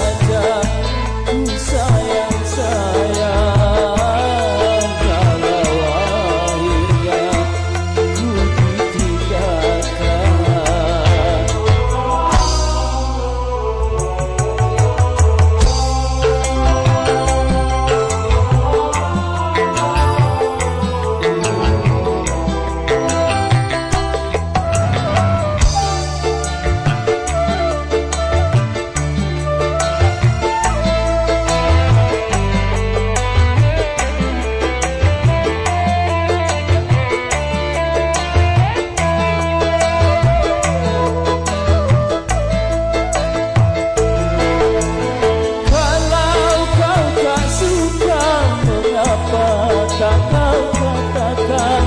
saja katakan